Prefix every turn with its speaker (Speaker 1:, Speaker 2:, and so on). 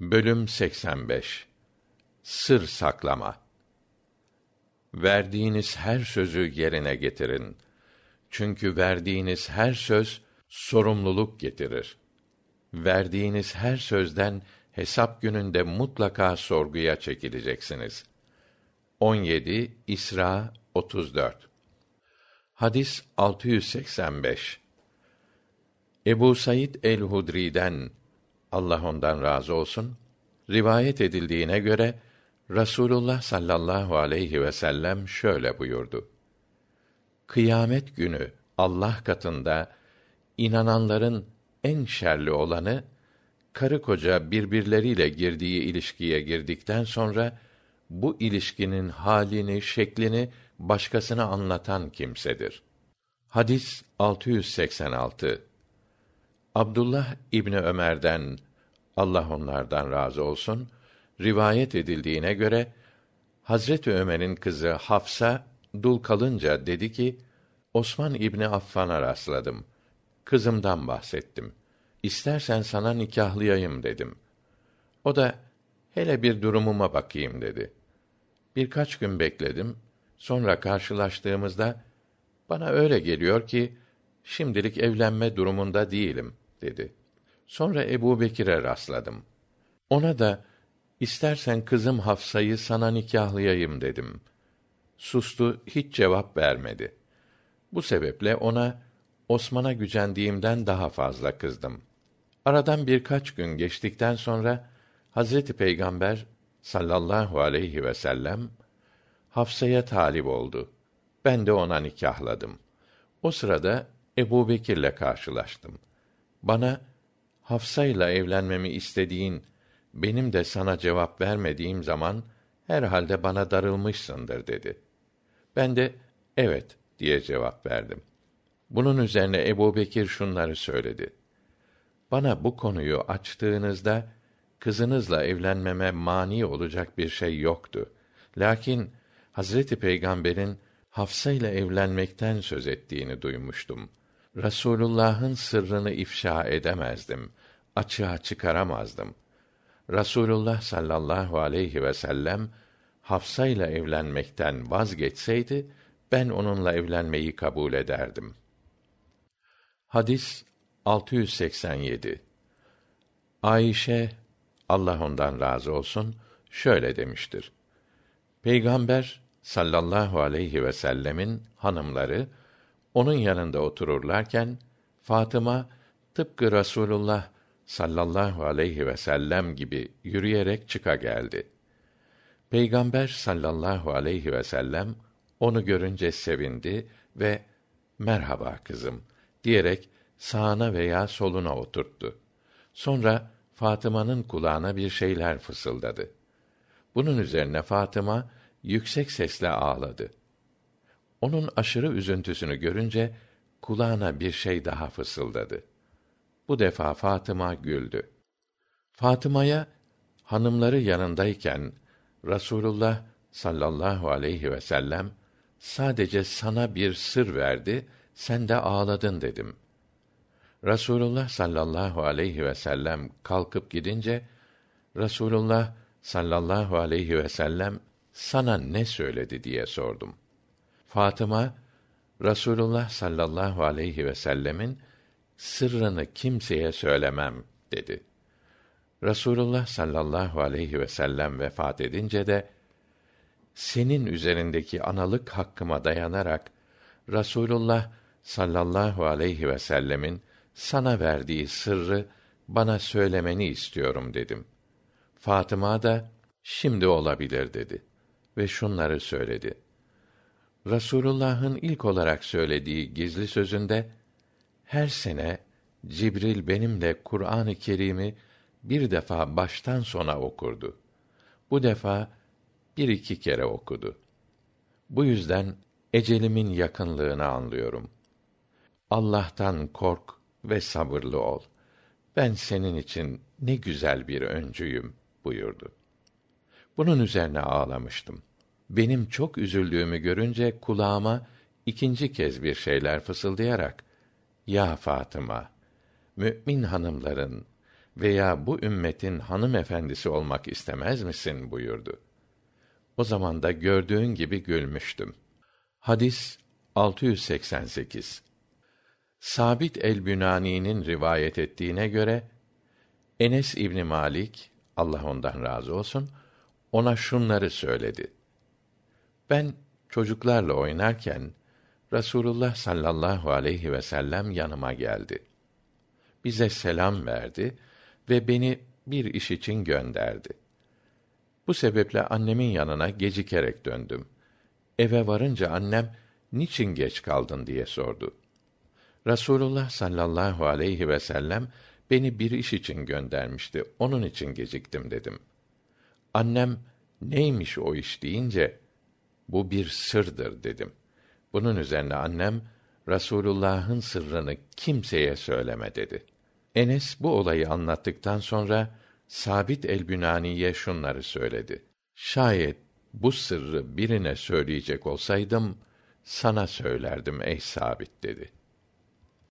Speaker 1: Bölüm 85 Sır saklama Verdiğiniz her sözü yerine getirin. Çünkü verdiğiniz her söz sorumluluk getirir. Verdiğiniz her sözden hesap gününde mutlaka sorguya çekileceksiniz. 17 İsra 34 Hadis 685 Ebu Said el-Hudri'den Allah ondan razı olsun, rivayet edildiğine göre Rasulullah sallallahu aleyhi ve sellem şöyle buyurdu. Kıyamet günü Allah katında inananların en şerli olanı karı koca birbirleriyle girdiği ilişkiye girdikten sonra bu ilişkinin halini, şeklini başkasına anlatan kimsedir. Hadis 686 Abdullah İbni Ömer'den Allah onlardan razı olsun rivayet edildiğine göre Hazreti Ömer'in kızı Hafsa dul kalınca dedi ki Osman İbni Affan'a rastladım. Kızımdan bahsettim. İstersen sana nikahlayayım dedim. O da hele bir durumuma bakayım dedi. Birkaç gün bekledim. Sonra karşılaştığımızda bana öyle geliyor ki şimdilik evlenme durumunda değilim dedi. Sonra Ebu Bekir'e rastladım. Ona da istersen kızım Hafsa'yı sana nikahlayayım dedim. Sustu, hiç cevap vermedi. Bu sebeple ona Osman'a gücendiğimden daha fazla kızdım. Aradan birkaç gün geçtikten sonra Hazreti Peygamber sallallahu aleyhi ve sellem Hafsa'ya talip oldu. Ben de ona nikahladım. O sırada Ebu Bekir'le karşılaştım. Bana Hafsa'yla evlenmemi istediğin, benim de sana cevap vermediğim zaman herhalde bana darılmışsındır dedi. Ben de evet diye cevap verdim. Bunun üzerine Ebu Bekir şunları söyledi. Bana bu konuyu açtığınızda kızınızla evlenmeme mani olacak bir şey yoktu. Lakin Hazreti Peygamber'in Hafsa ile evlenmekten söz ettiğini duymuştum. Rasulullah'ın sırrını ifşa edemezdim, açığa çıkaramazdım. Rasulullah sallallahu aleyhi ve sellem Hafsa ile evlenmekten vazgeçseydi ben onunla evlenmeyi kabul ederdim. Hadis 687 Ayşe Allah ondan razı olsun şöyle demiştir. Peygamber sallallahu aleyhi ve sellemin hanımları onun yanında otururlarken Fatıma tıpkı Rasulullah sallallahu aleyhi ve sellem gibi yürüyerek çıka geldi. Peygamber sallallahu aleyhi ve sellem onu görünce sevindi ve merhaba kızım diyerek sağına veya soluna oturttu. Sonra Fatıma'nın kulağına bir şeyler fısıldadı. Bunun üzerine Fatıma yüksek sesle ağladı. Onun aşırı üzüntüsünü görünce kulağına bir şey daha fısıldadı. Bu defa Fatıma güldü. Fatıma'ya hanımları yanındayken Rasulullah sallallahu aleyhi ve sellem sadece sana bir sır verdi, sen de ağladın dedim. Rasulullah sallallahu aleyhi ve sellem kalkıp gidince Rasulullah sallallahu aleyhi ve sellem sana ne söyledi diye sordum. Fatıma Rasulullah sallallahu aleyhi ve sellemin sırrını kimseye söylemem dedi. Rasulullah sallallahu aleyhi ve sellem vefat edince de senin üzerindeki analık hakkıma dayanarak Rasulullah sallallahu aleyhi ve sellemin sana verdiği sırrı bana söylemeni istiyorum dedim. Fatıma da şimdi olabilir dedi ve şunları söyledi. Rasulullah'ın ilk olarak söylediği gizli sözünde her sene Cibril benimle Kur'an-ı Kerim'i bir defa baştan sona okurdu. Bu defa bir iki kere okudu. Bu yüzden ecelimin yakınlığını anlıyorum. Allah'tan kork ve sabırlı ol. Ben senin için ne güzel bir öncüyüm buyurdu. Bunun üzerine ağlamıştım. Benim çok üzüldüğümü görünce kulağıma ikinci kez bir şeyler fısıldayarak ya Fatıma mümin hanımların veya bu ümmetin hanımefendisi olmak istemez misin buyurdu. O zaman da gördüğün gibi gülmüştüm. Hadis 688. Sabit el-Bünani'nin rivayet ettiğine göre Enes İbni Malik Allah ondan razı olsun ona şunları söyledi. Ben çocuklarla oynarken Rasulullah sallallahu aleyhi ve sellem yanıma geldi. Bize selam verdi ve beni bir iş için gönderdi. Bu sebeple annemin yanına gecikerek döndüm. Eve varınca annem niçin geç kaldın diye sordu. Rasulullah sallallahu aleyhi ve sellem beni bir iş için göndermişti. Onun için geciktim dedim. Annem neymiş o iş deyince bu bir sırdır dedim. Bunun üzerine annem Rasulullah'ın sırrını kimseye söyleme dedi. Enes bu olayı anlattıktan sonra Sabit el-Bünani'ye şunları söyledi. Şayet bu sırrı birine söyleyecek olsaydım sana söylerdim ey Sabit dedi.